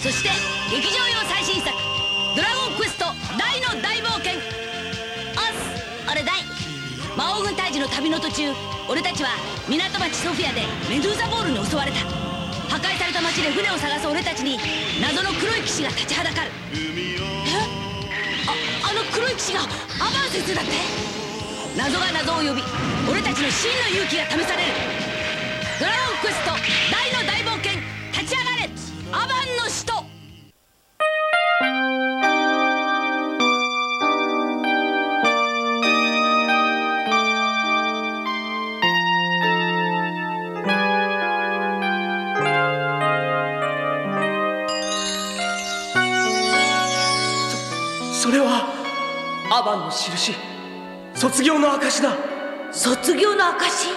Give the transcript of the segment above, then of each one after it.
そして劇場用最新作「ドラゴンクエスト大の大冒険」おっす俺大魔王軍退治の旅の途中俺たちは港町ソフィアでメドゥーザボールに襲われた。破壊された町で船を探す俺たちに謎の黒い騎士が立ちはだかる。え？ああの黒い騎士がアバン先生だって？謎が謎を呼び俺たちの真の勇気が試される。ドラゴンクエスト大の印。卒業の証だ。卒業の証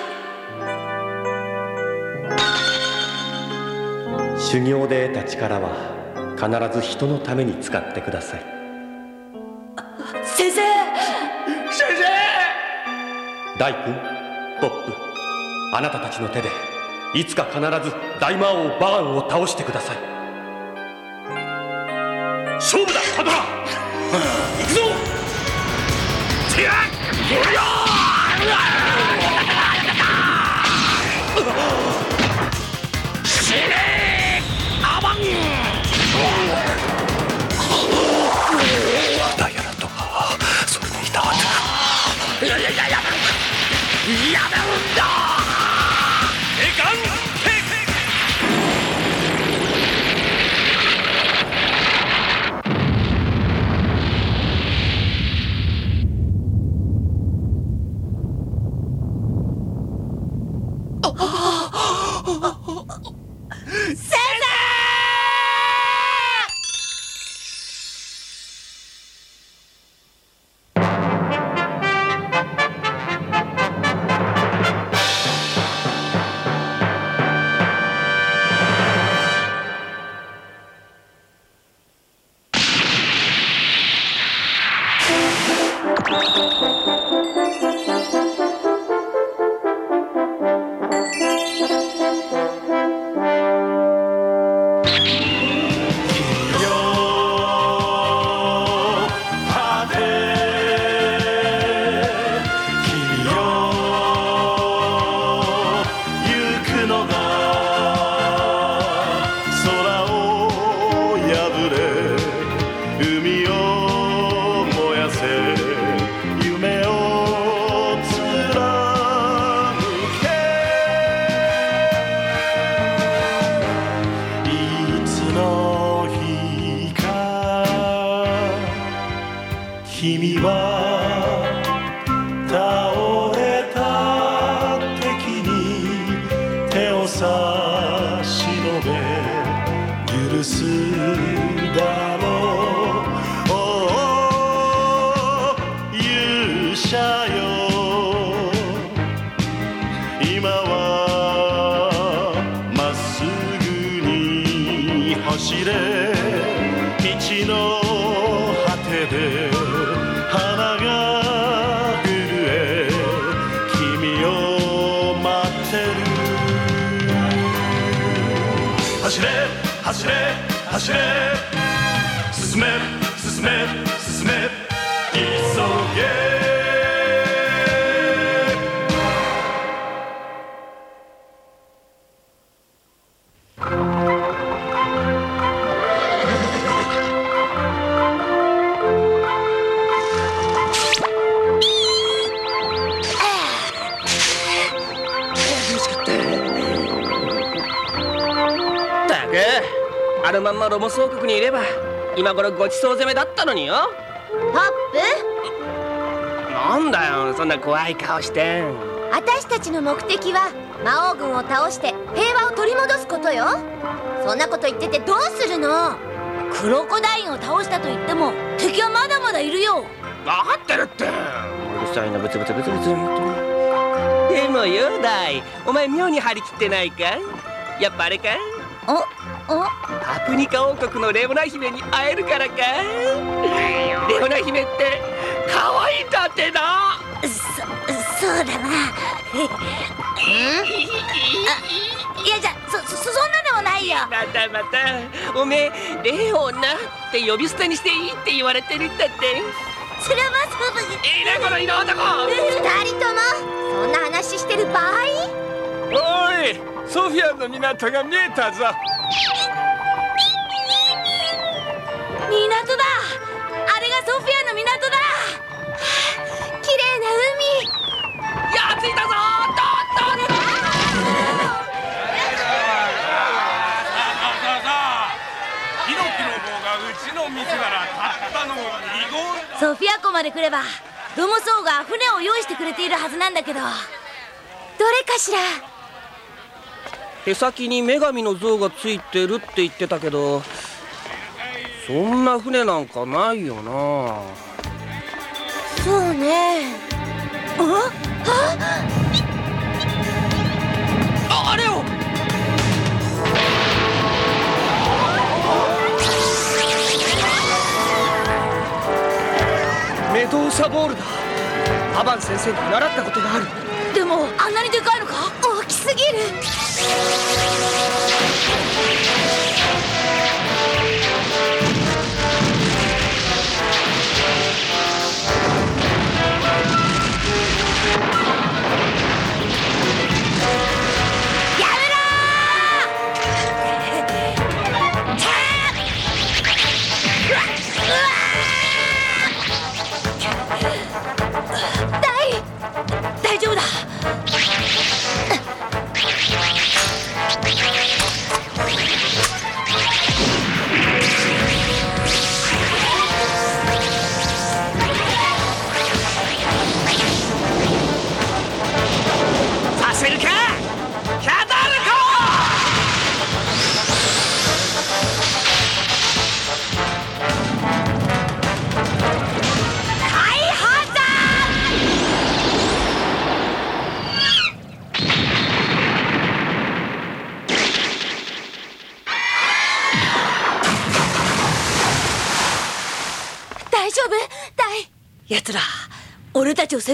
修行で得た力は必ず人のために使ってください。先生！先大君ポップあなたたちの手でいつか必ず大魔王バーンを倒してください。勝負だパドラロモ総国にいれば今頃ごちそう攻めだったのによ。ポッなんだよそんな怖い顔して。プ私たちの目的は魔王軍を倒して平和を取り戻すことよ。そんなこと言っててどうするの？クロコダインを倒したと言っても敵はまだまだいるよ。分かってるって。うるさいなブツブツブツブツでもよダイお前妙に張り切ってないかやっぱあれかおおパプニカ王国のレオナ姫に会えるからか。レオナ姫って可愛いんだってな。そそうだないやじゃそそそんなでもないよ。またまた。おめえレオナって呼び捨てにしていいって言われてるんだって。それはまずいいねこの色男。二人とも。そんな話してる場合？おいソフィアの港が見えたぞ港だ。あれがソフィアの港だ。綺麗な海。やついたぞ。どんどんヒノキの棒がうちの店ならたったの2号ソフィア湖まで来ればドモソウが船を用意してくれているはずなんだけどどれかしら手先に女神の像がついてるって言ってたけどそんな船なんかないよな。そうね。あああれをメドーサボールだ。アバン先生に習ったことがある。でもあんなにでかいのか？大きすぎる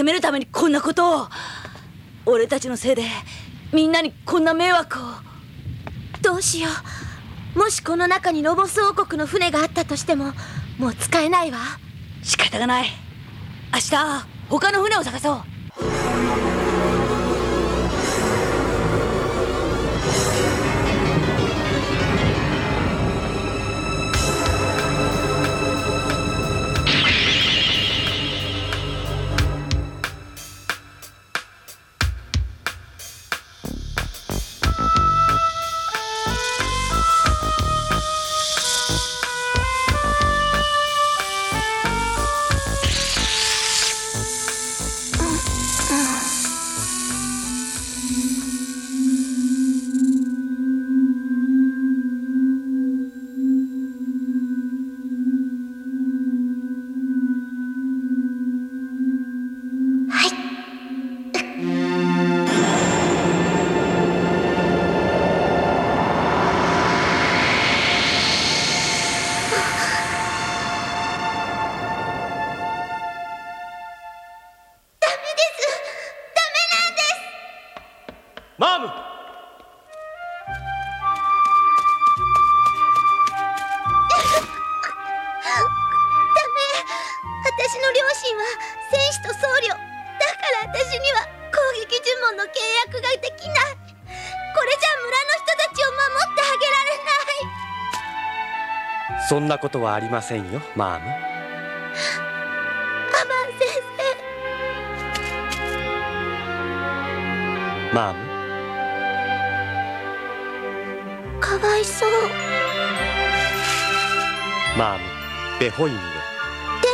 めるためにこんなことを俺たちのせいでみんなにこんな迷惑をどうしよう。もしこの中にロボス王国の船があったとしてももう使えないわ。仕方がない。明日他の船を探そう。そんなことはありませんよマーム。アバン先マーム。生かわいそう。マームベホイミよ。で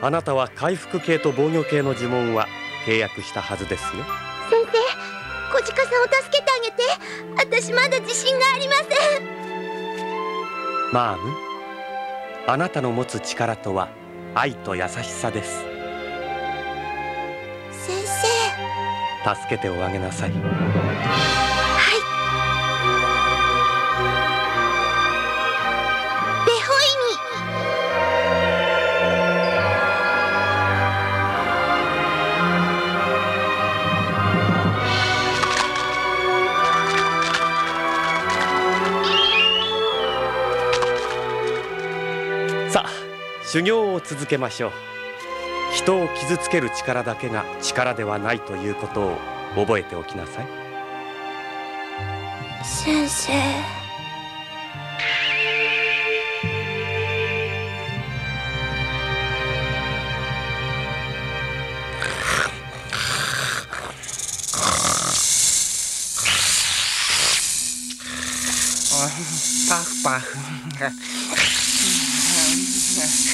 も。あなたは回復系と防御系の呪文は契約したはずですよ。先生小鹿さんを助けてあげて。私まだ自信がありませんマームあなたの持つ力とは愛と優しさです。先生。助けておあげなさい修行を続けましょう。人を傷つける力だけが力ではないということを覚えておきなさい。先生。パフパフ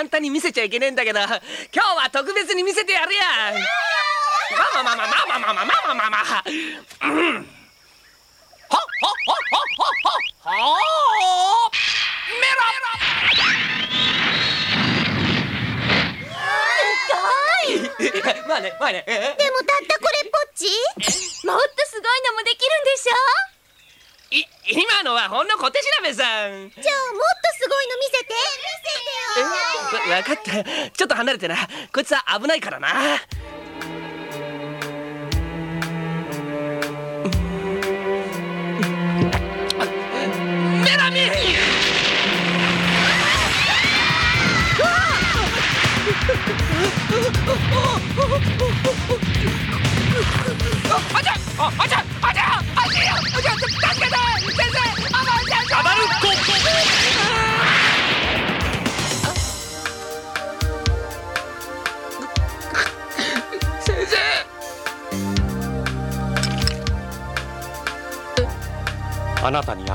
簡単に見せちゃいけねえんだけど今日は特別に見せてやるやまあまあまあまあまあまあまあまあまあまあまあちょっと離れてな。こいつは危ないからな。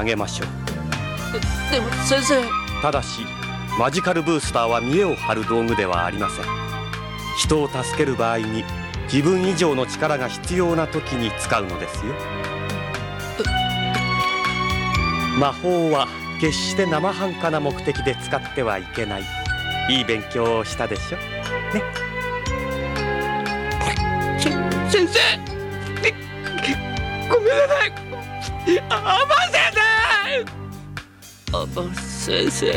げましょう。でも先生。ただしマジカルブースターは見栄を張る道具ではありません。人を助ける場合に自分以上の力が必要な時に使うのですよ。魔法は決して生半可な目的で使ってはいけない。いい勉強をしたでしょ？先生 Pues, sí, sí.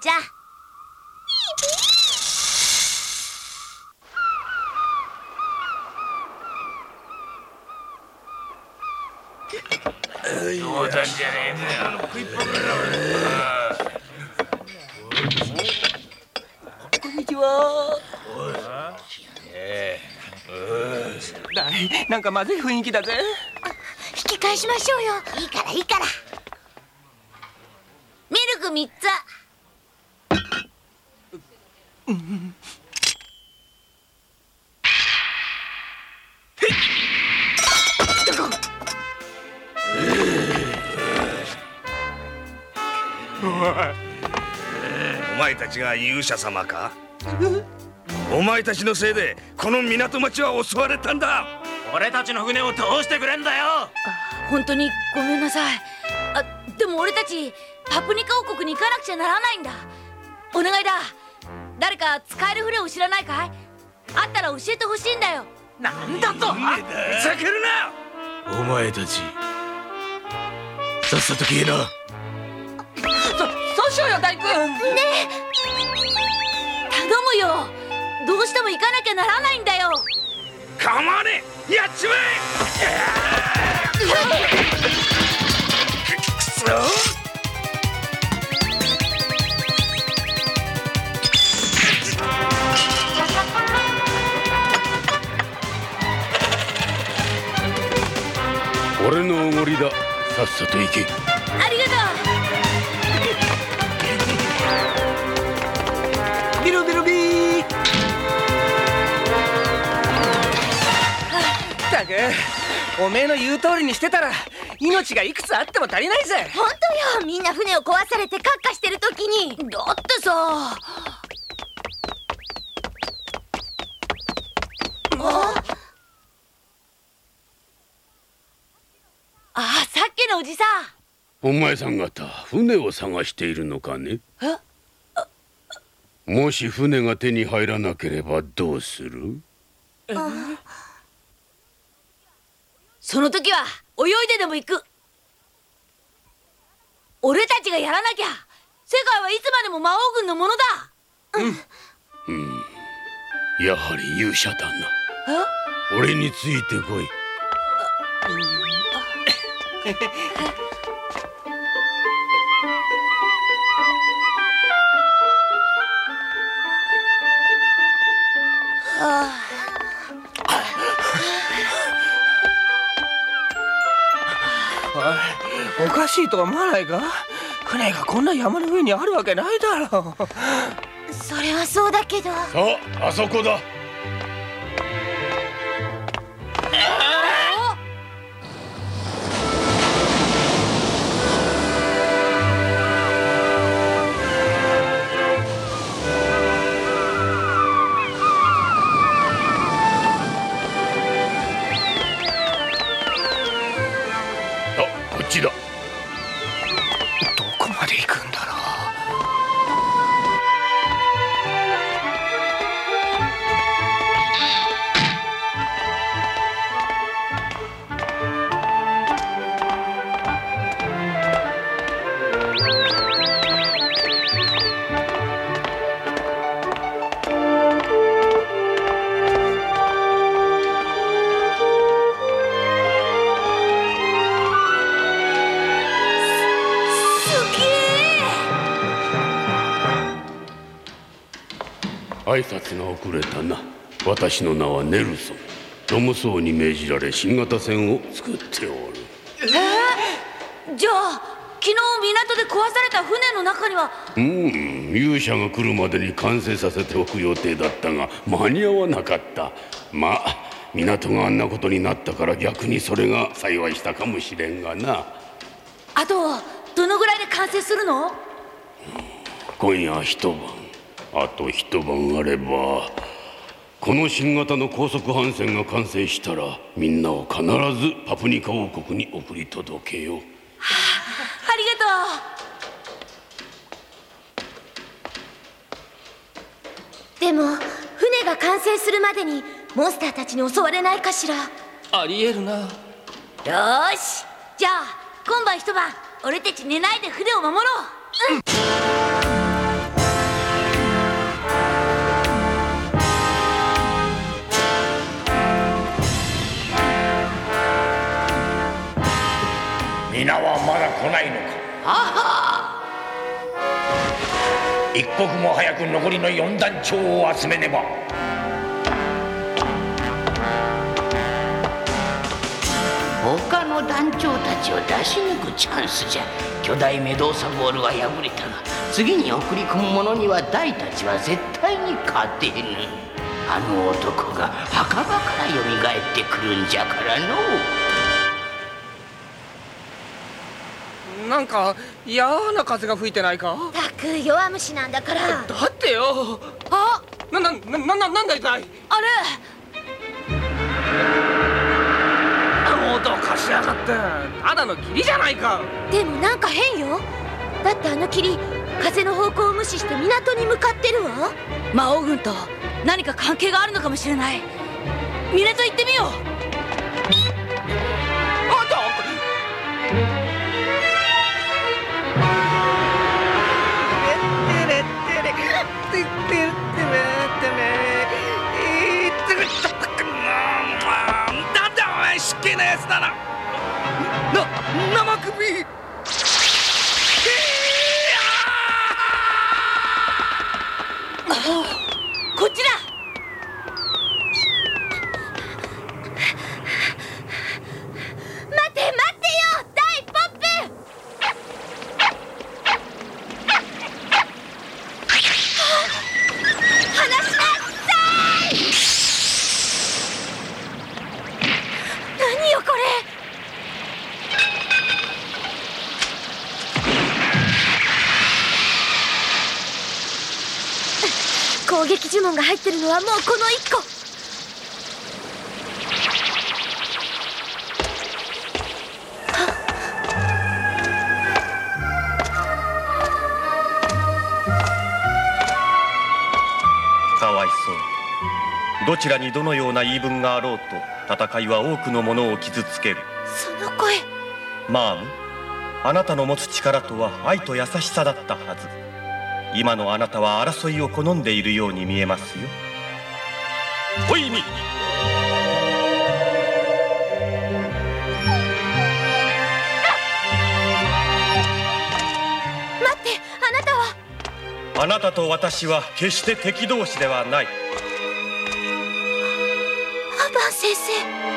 ちゃん冗談じゃ。ねえ。んだよ食いっぱぐれろこん。にちはだいなんかまずい雰囲気だぜ。引き返しましょうよ。いいからいいからお前。たちが勇者様か？お前たちのせいでこの港町は襲われたんだ。俺たちの船を通してくれんだよ。本当にごめんなさい。あでも俺たちパプニカ王国に行かなくちゃならないんだ。お願いだ。誰か使える船を知らないかい？あったら教えてほしいんだよ。なんだと？ふざけるな！お前たちさっさと消えなそそうしようよ大ね頼むよ。どうしても行かなきゃならないんだよ。構わねえ。やっちまえ。俺のおごりだ。さっさと行け。ったく。おめえの言う通りにしてたら命がいくつあっても足りないぜ。本当よ。みんな船を壊されてカッカしてる時に。だってさ。あ？さっきのおじさん。お前さん方船を探しているのかね？もし船が手に入らなければどうする？その時は泳いででも行く。俺たちがやらなきゃ。世界はいつまでも魔王軍のものだ。うん、うん、やはり勇者だな。俺についてこいおかしいと思わないか？船がこんな山の上にあるわけないだろう。それはそうだけど。さああそこだ私の名はネルソン。ロムソーに命じられ新型船を作っておる。え？ー、じゃあ昨日港で壊された船の中には？うん。勇者が来るまでに完成させておく予定だったが間に合わなかった。まあ港があんなことになったから逆にそれが幸いしたかもしれんがな。あとどのぐらいで完成するの？今夜一晩。あと一晩あればこの新型の高速帆船が完成したらみんなを必ずパプニカ王国に送り届けよ。う、はあ、ありがとう。でも船が完成するまでにモンスターたちに襲われないかしら？ありえるな。よし。じゃあ今晩一晩俺たち寝ないで船を守ろう、うん皆はまだ来ないのか？は一刻も早く残りの四団長を集めねば。他の団長たちを出し抜くチャンスじゃ。巨大メドーサボールは破れたが次に送り込む者には大たちは絶対に勝てぬ。あの男が墓場からよみがえってくるんじゃからの。うなんか嫌な風が吹いてないか？たく弱虫なんだから。だってよ。あ？なななななんだいたい？あれ？あのどかしやがって。ただの霧じゃないか。でもなんか変よ。だってあの霧風の方向を無視して港に向かってるわ。魔王軍と何か関係があるのかもしれない。港行ってみようけなやつだな。な生首こっちだ待て待攻撃呪文が入ってるのはもうこの1個。かわいそう。どちらにどのような言い分があろうと戦いは多くの者を傷つける。その声。マームあなたの持つ力とは愛と優しさだったはず。今のあなたは争いを好んでいるように見えますよほいに待ってあなたはあなたと私は決して敵同士ではないアバン先生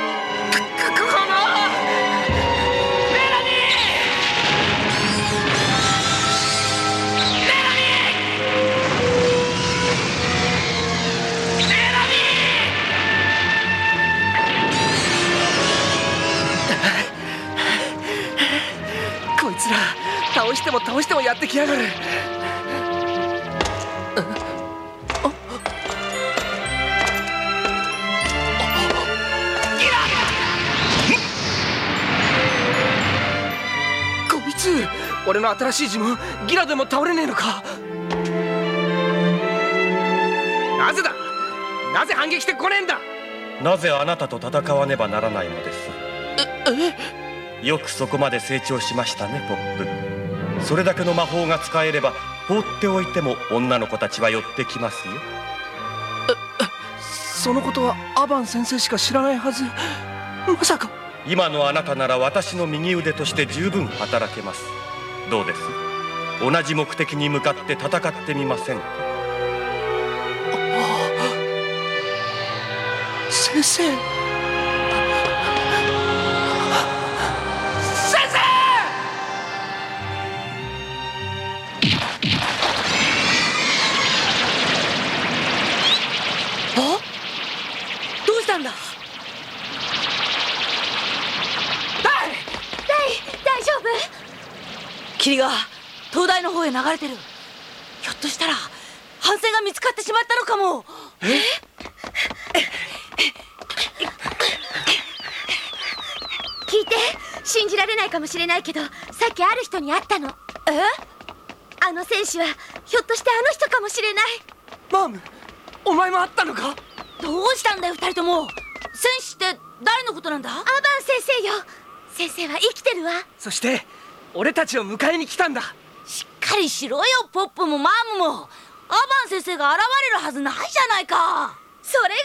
も倒してもやってきやがる。こいつ俺の新しい呪文ギラでも倒れねえのか。なぜだ？なぜ反撃してこねえんだ？なぜあなたと戦わねばならないのです？よくそこまで成長しましたねポップそれだけの魔法が使えれば放っておいても女の子たちは寄ってきますよ。そのことはアバン先生しか知らないはず。まさか。今のあなたなら私の右腕として十分働けます。どうです？同じ目的に向かって戦ってみませんか？先生先生霧が東大の方へ流れてる。ひょっとしたら反省が見つかってしまったのかも。聞いて。信じられないかもしれないけどさっきある人に会ったの。え？あの選手はひょっとしてあの人かもしれない。マームお前もあったのか？どうしたんだよ二人とも。戦士って誰のことなんだ？アバン先生よ。先生は生きてるわ。そして俺たちを迎えに来たんだ。しっかりしろよポップもマームも。アバン先生が現れるはずないじゃないか。それが現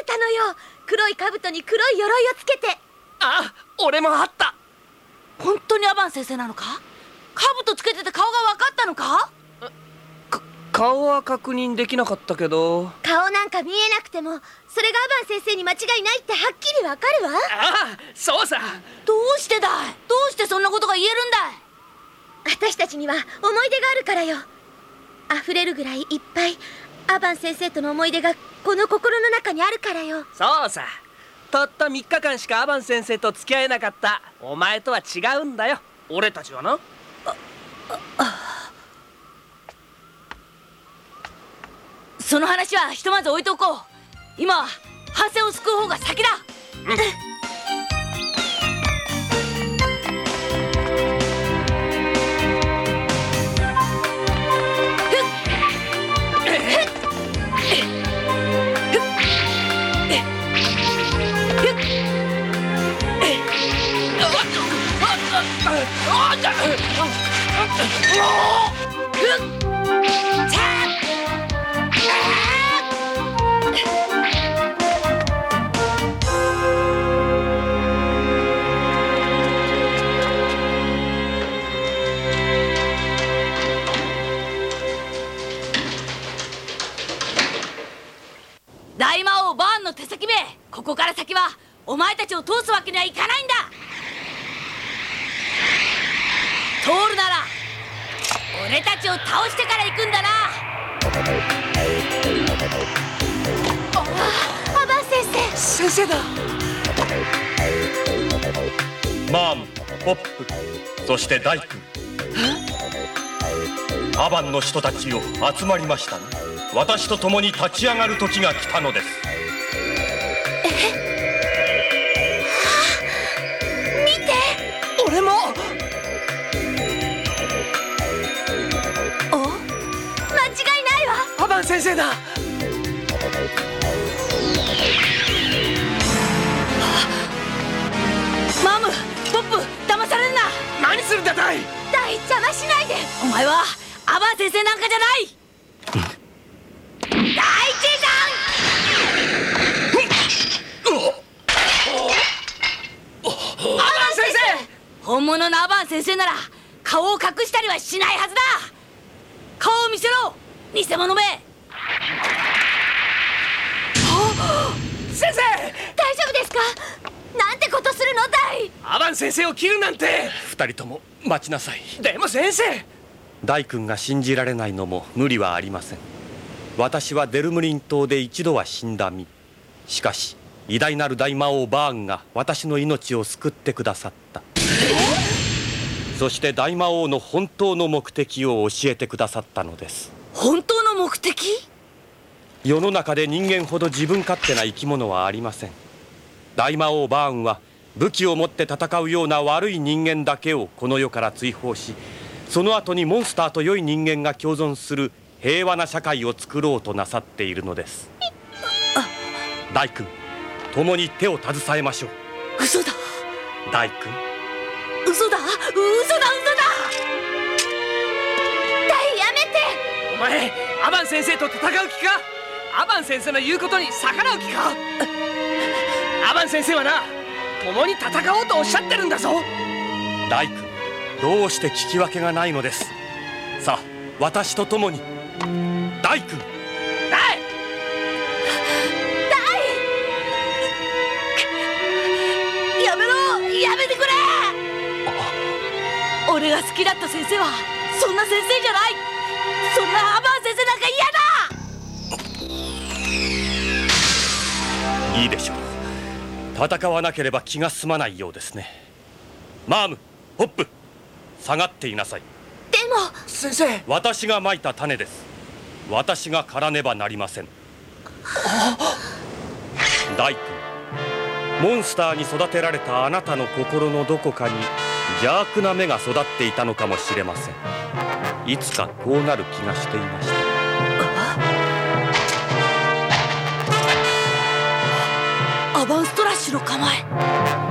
れたのよ。黒い兜に黒い鎧をつけて。あ俺もあった。本当にアバン先生なのか？兜つけてて顔が分かったのか？顔は確認できなかったけど。顔なんか見えなくてもそれがアバン先生に間違いないってはっきりわかるわ。ああそうさ。どうしてだい？どうしてそんなことが言えるんだい？私たちには思い出があるからよ。溢れるぐらいいっぱいアバン先生との思い出がこの心の中にあるからよ。そうさ。たった3日間しかアバン先生と付き合えなかった。お前とは違うんだよ。俺たちはなその話はひとまず置いとこう。今は反省を救う方が先だ。大して大君アバンの人たちよ集まりましたね。私と共に立ち上がる時が来たのです。見て。俺も。お？間違いないわ。アバン先生だ何するんだダイダイ邪魔しないで。お前はアバン先生なんかじゃない。大地アバン先生！本物のアバン先生なら顔を隠したりはしないはずだ。顔を見せろ。偽物め。先生！大丈夫ですか？なんてことするのダイアバン先生を切るなんて。二人とも待ちなさい。でも先生！大君が信じられないのも無理はありません。私はデルムリン島で一度は死んだ身。しかし偉大なる大魔王バーンが私の命を救ってくださった。そして大魔王の本当の目的を教えてくださったのです。本当の目的？世の中で人間ほど自分勝手な生き物はありません。大魔王バーンは武器を持って戦うような悪い人間だけをこの世から追放しその後にモンスターと良い人間が共存する平和な社会を作ろうとなさっているのです。大君共に手を携えましょう。嘘だ。大君。嘘だ。嘘だ嘘だ。ダイやめて。お前アバン先生と戦う気か？アバン先生の言うことに逆らう気か？アバン先生はな共に戦おうとおっしゃってるんだぞ。大君どうして聞き分けがないのです。さあ私と共に。大君ダイ！やめろ！やめてくれ！俺が好きだった先生はそんな先生じゃない！そんなアバン先生なんか嫌だ！いいでしょう戦わなければ気が済まないようですね。マームホップ下がっていなさい。でも先生。私がまいた種です。私が刈らねばなりません。大君モンスターに育てられたあなたの心のどこかに邪悪な目が育っていたのかもしれません。いつかこうなる気がしていました。アバンスト後ろ構え。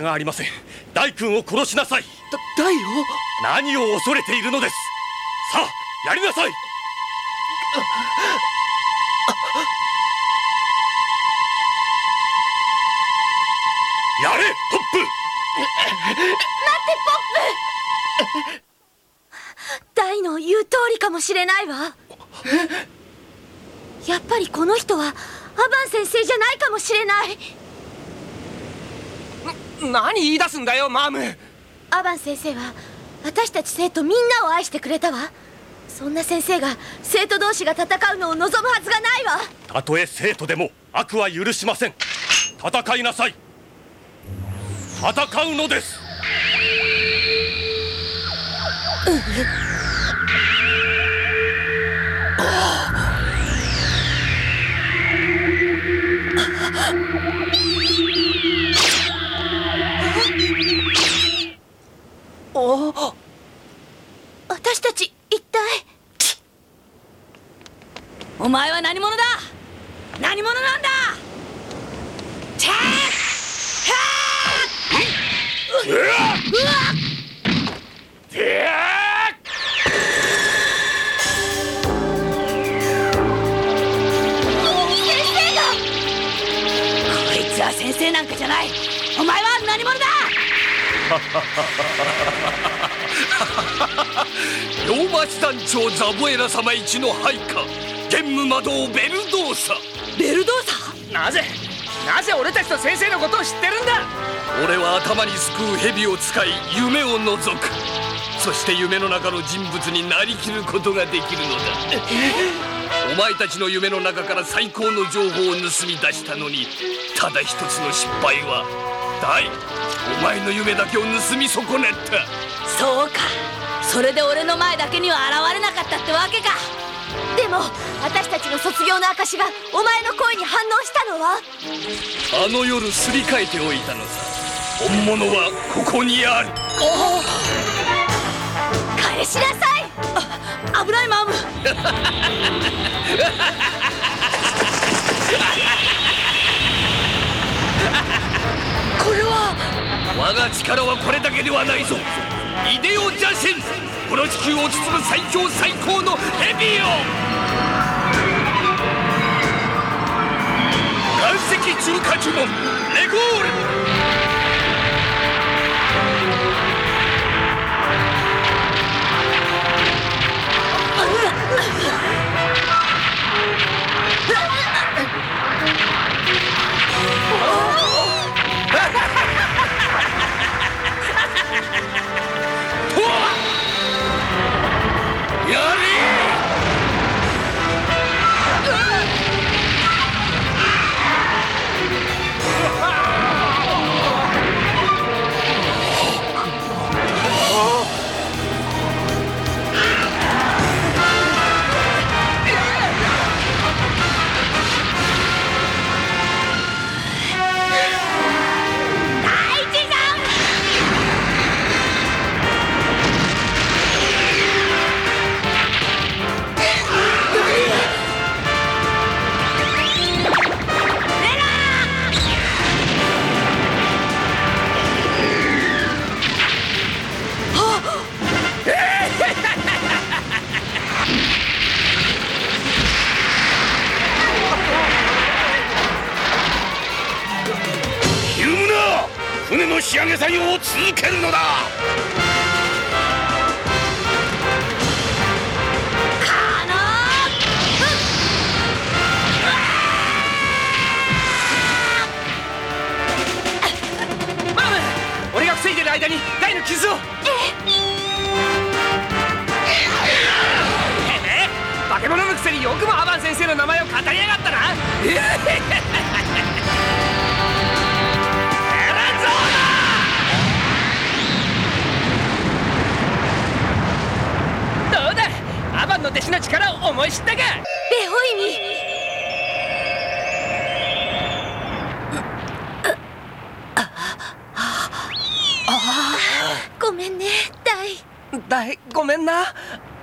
方がありません。大君を殺しなさい。だダイを？何を恐れているのです。さあやりなさい。やれポップ。ダイの言う通りかもしれないわ。やっぱりこの人はアバン先生じゃないかもしれない何言い出すんだよマーム。アバン先生は私たち生徒みんなを愛してくれたわ。そんな先生が生徒同士が戦うのを望むはずがないわ。たとえ生徒でも悪は許しません。戦いなさい。戦うのです。おエラ様一の配下玄武魔導ベルドーサ。ベルドーサ？なぜ？なぜ俺たちと先生のことを知ってるんだ？俺は頭にすくう蛇を使い夢を覗く。そして夢の中の人物になりきることができるのだ。お前たちの夢の中から最高の情報を盗み出したのにただ一つの失敗は大お前の夢だけを盗み損ねた。そうかそれで俺の前だけには現れなかったってわけか。でも私たちの卒業の証がお前の声に反応したのは？あの夜すり替えておいたのさ。本物はここにある。返しなさい。あ危ないマム。これは我が力はこれだけではないぞイデオ邪神この地球を包む最強最高のヘビよ。岩石中華呪文。レゴール。やれ大だいごめんな。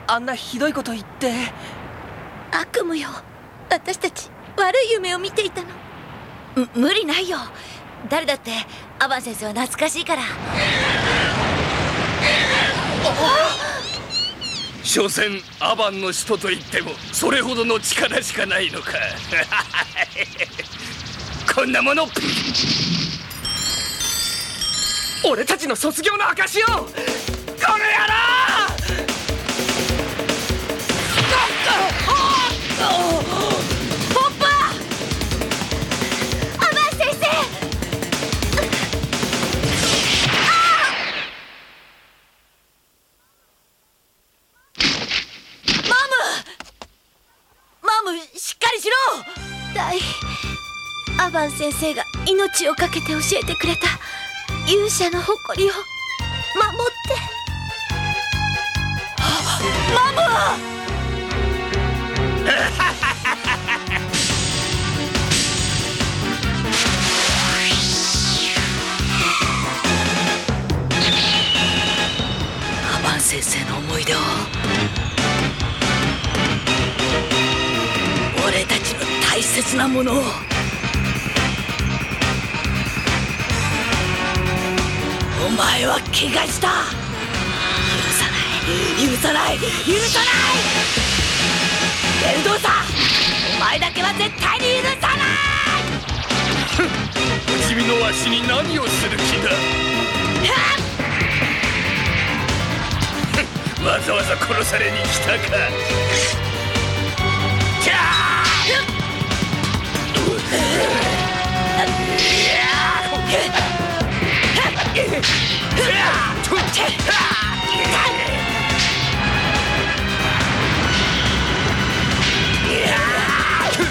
あんなひどいこと言って。悪夢よ。私たち悪い夢を見ていたの。む無理ないよ。誰だってアバン先生は懐かしいから。所詮アバンの使徒と言ってもそれほどの力しかないのか。こんなもの。俺たちの卒業の証をこの野郎ポッパアバン先生マムマムしっかりしろ大アバン先生が命を懸けて教えてくれた勇者の誇りを守ってマムアバン先生の思い出を。俺たちの大切なものを。お前は怪我した。許さない許さないベルドーサお前だけは絶対に許さない君の足に何をする気だわざわざ殺されに来たかキャ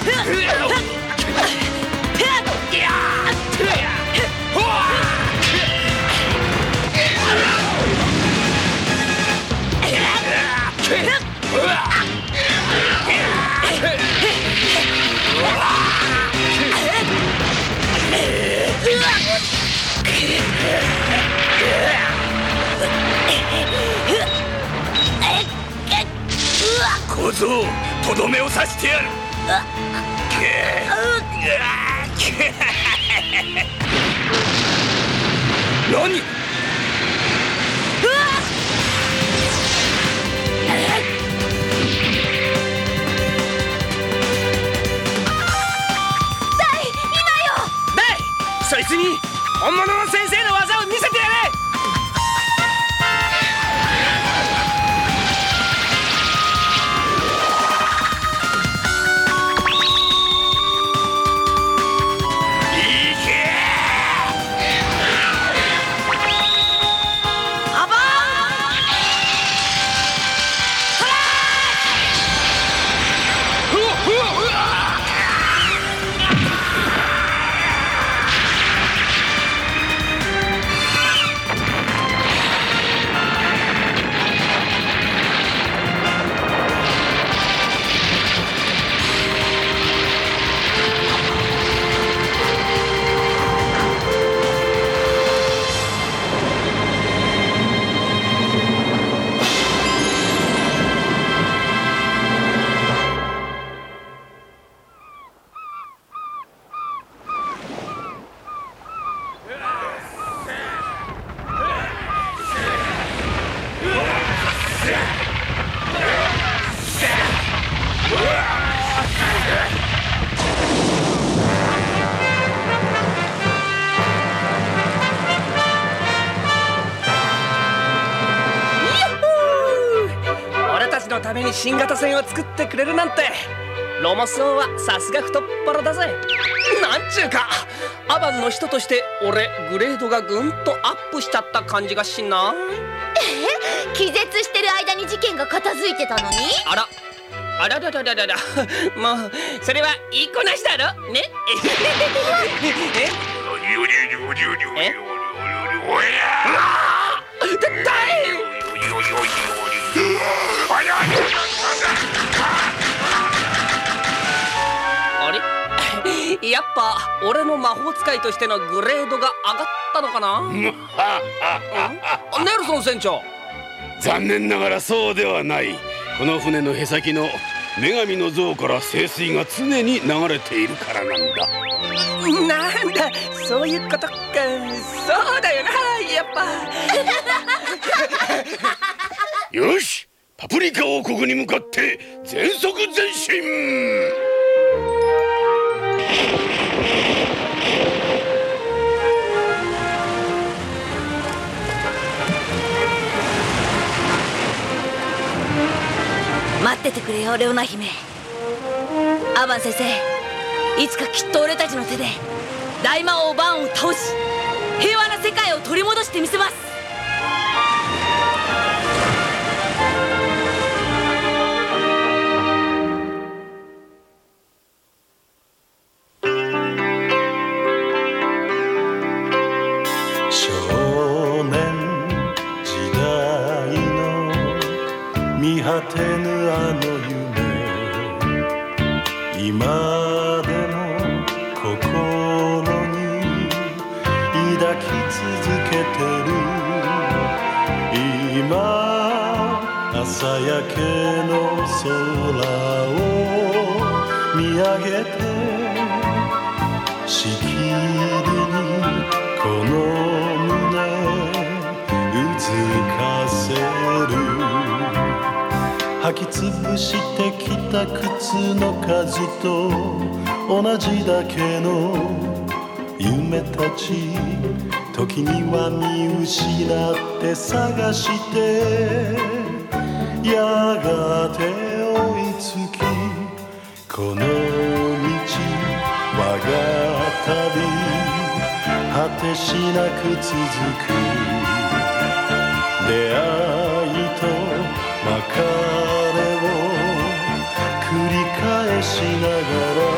小僧とどめを刺してやる。何？そいつに本物の先生の技新型船を作ってくれるなんてロモス王はさすが太っ腹だぜ。なんちゅうかアバンの人として俺グレードがぐんとアップしちゃった感じがしな。い気絶してる間に事件が片付いてたのに？あら。あらららららら。もうそれはいいこなしだろ？ね？え？えだやっぱ俺の魔法使いとしてのグレードが上がったのかな？う んネルソン船長。残念ながらそうではない。この船のへさきの女神の像から聖水が常に流れているからなんだ。なんだそういうことか。そうだよな。やっぱ。よしパプリカ王国に向かって全速前進待っててくれよレオナ姫。アバン先生いつかきっと俺たちの手で大魔王バーンを倒し平和な世界を取り戻してみせます。ぶしてきた靴の数と同じだけの夢たち時には見失って探してやがて追いつきこの道我が旅。果てしなく続く。出会いと別れ。しながら